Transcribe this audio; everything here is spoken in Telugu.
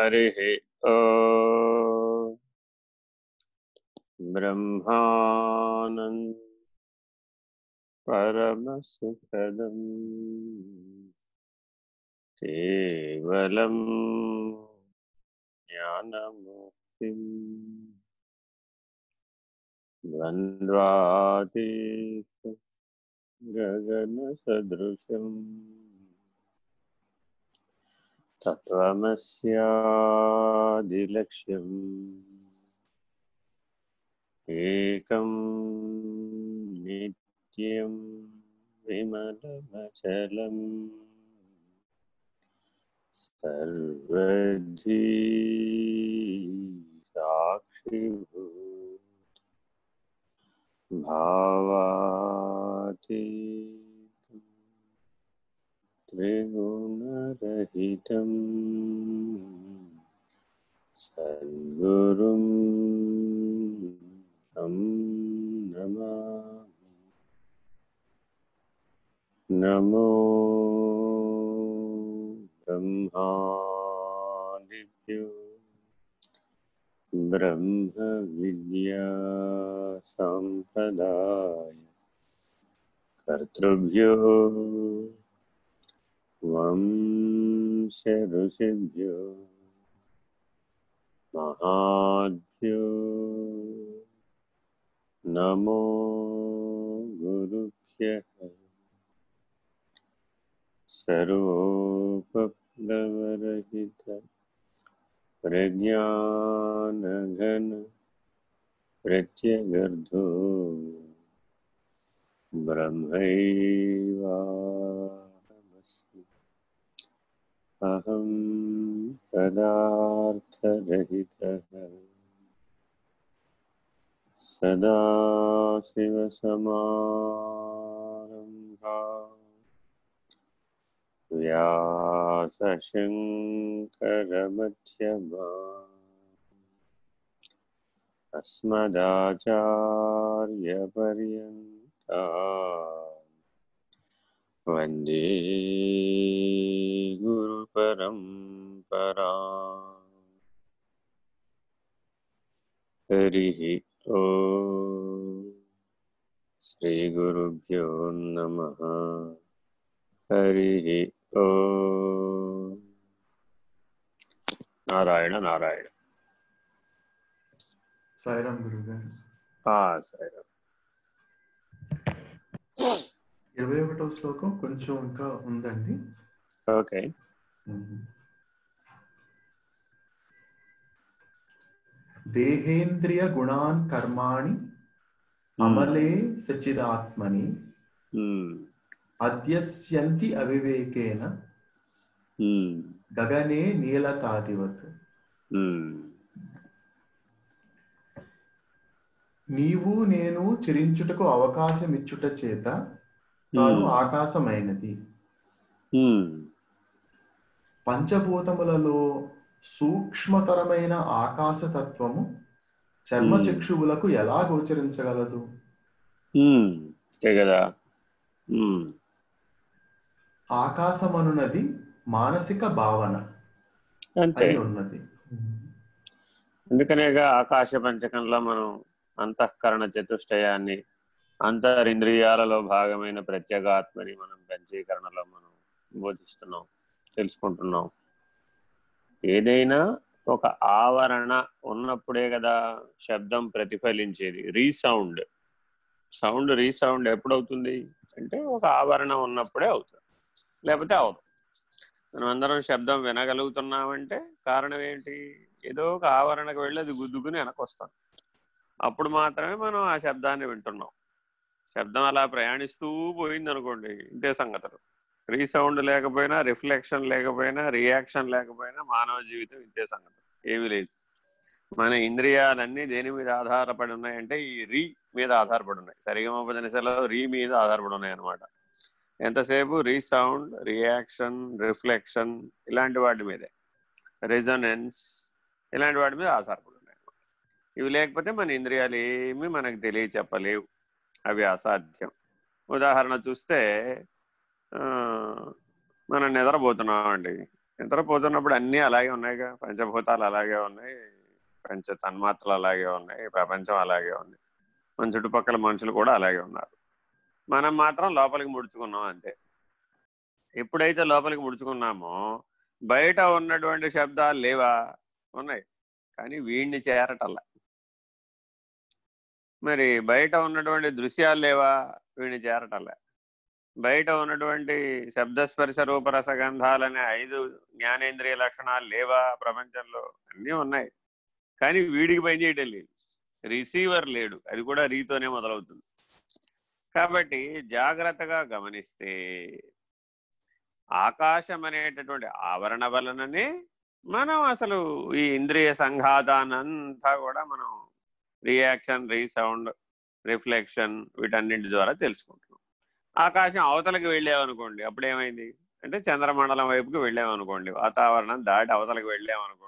हरिः ओ। ब्रह्मानन्द परमसुखदम् केवलं ज्ञानमुक्तिम् द्वन्द्वातीत गगनसदृशम् तत्त्वमस्यादिलक्ष्यम्। एकं नित्यं विमलमचलम्। सर्वधी साक्षिभूत भावातीतं त्रिगुणरहितं सद्गुरुं तं नमामि। नमो ब्रह्मादिभ्यो। ब्रह्मविद्या सम्प्रदाय कर्तृभ्यो ऋषिभ्यो महाभ्यो नमो गुरुभ्यः। सर्वोपप्लवरहित प्रज्ञानघन प्रत्यगर्धो ब्रह्मैवाहमस्मि अहं पदार्थरहितः सदाशिवसमारम्भा। व्यासशङ्करमध्यमा। अस्मदाचार्यपर्यन्ता। वंदे हरिः ओ श्रीगुरुभ्यो नमः हरिः ओ నారాయణ నారాయణ సాయిరామ్ గురువు గారు ఆ, సరే ఇరవై ఒకటో శ్లోకం కొంచెం ఇంకా ఉందండి ఓకే దేహేంద్రియ గుణాన్ కర్మాణి అమలే సచిదాత్మని ఉమ్, అధ్యస్యంతి అవివేకేన ఉమ్, గగనే నీలతాదివత్. నీవు నేను చిరించుటకు అవకాశం ఇచ్చుట చేత తాను ఆకాశమైనది. పంచభూతములలో సూక్ష్మతరమైన ఆకాశతత్వము చర్మచక్షువులకు ఎలా గోచరించగలదు? అంతే కదా. ఉమ్, ఆకాశమనున్నది మానసిక భావన అంతే. ఉన్నది. అందుకనేగా ఆకాశ పంచకంలో మనం అంతఃకరణ చతుష్టయాన్ని అంతరింద్రియాలలో భాగమైన ప్రత్యేగాత్మని మనం పంచీకరణలో మనం బోధిస్తున్నాం తెలుసుకుంటున్నాం. ఏదైనా ఒక ఆవరణ ఉన్నప్పుడే కదా శబ్దం ప్రతిఫలించేది. రీసౌండ్. సౌండ్ రీసౌండ్ ఎప్పుడవుతుంది? అంటే ఒక ఆవరణ ఉన్నప్పుడే అవుతుంది. లేకపోతే అవదు మనం అందరం శబ్దం వినగలుగుతున్నామంటే కారణం ఏంటి? ఏదో ఒక ఆవరణకు వెళ్ళి అది గుద్దుకుని వెనకొస్తాం. అప్పుడు మాత్రమే మనం ఆ శబ్దాన్ని వింటున్నాం. శబ్దం అలా ప్రయాణిస్తూ పోయింది అనుకోండి ఇంతే సంగతులు. రీసౌండ్ లేకపోయినా రిఫ్లెక్షన్ లేకపోయినా రియాక్షన్ లేకపోయినా మానవ జీవితం ఇంతే సంగతి. ఏమీ లేదు. మన ఇంద్రియాలన్నీ దేని మీద ఆధారపడి ఉన్నాయంటే ఈ రీ మీద ఆధారపడి ఉన్నాయి. సరిగమోపదనిసలో రీ మీద ఆధారపడి ఉన్నాయి అనమాట ఎంతసేపు? రీసౌండ్ రియాక్షన్ రిఫ్లెక్షన్ ఇలాంటి వాటి మీదే. రెజనెన్స్ ఇలాంటి వాటి మీద ఆధారపడి ఉన్నాయి ఇవి లేకపోతే మన ఇంద్రియాలు ఏమీ మనకు తెలియ చెప్పలేవు అవి అసాధ్యం. ఉదాహరణ చూస్తే మనం నిద్రపోతున్నామండి. నిద్రపోతున్నప్పుడు అన్నీ అలాగే ఉన్నాయిగా. పంచభూతాలు అలాగే ఉన్నాయి. పంచ తన్మాత్రలు అలాగే ఉన్నాయి. ప్రపంచం అలాగే ఉంది. మన చుట్టుపక్కల మనుషులు కూడా అలాగే ఉన్నారు. మనం మాత్రం లోపలికి ముడుచుకున్నాం అంతే. ఎప్పుడైతే లోపలికి ముడుచుకున్నామో బయట ఉన్నటువంటి శబ్దాలు లేవా? ఉన్నాయి. కానీ వీడిని చేరటల్లా. మరి బయట ఉన్నటువంటి దృశ్యాలు లేవా? వీడిని చేరటల్లా. బయట ఉన్నటువంటి శబ్దస్పర్శ రూపరసగంధాలనే ఐదు జ్ఞానేంద్రియ లక్షణాలు లేవా ప్రపంచంలో? అన్నీ ఉన్నాయి. కానీ వీడికి పనిచేయటం లేదు. రిసీవర్ లేడు. అది కూడా రీతోనే మొదలవుతుంది. కాబట్టి జాగ్రత్తగా గమనిస్తే ఆకాశం అనేటటువంటి ఆవరణ వలననే మనం అసలు ఈ ఇంద్రియ సంఘాతానంతా కూడా మనం రియాక్షన్ రీసౌండ్ రిఫ్లెక్షన్ వీటన్నింటి ద్వారా తెలుసుకుంటాం. ఆకాశం అవతలకి వెళ్ళామనుకోండి అప్పుడు ఏమైంది అంటే చంద్రమండలం వైపుకి వెళ్ళామనుకోండి వాతావరణం దాటి అవతలకి వెళ్ళామనుకోండి.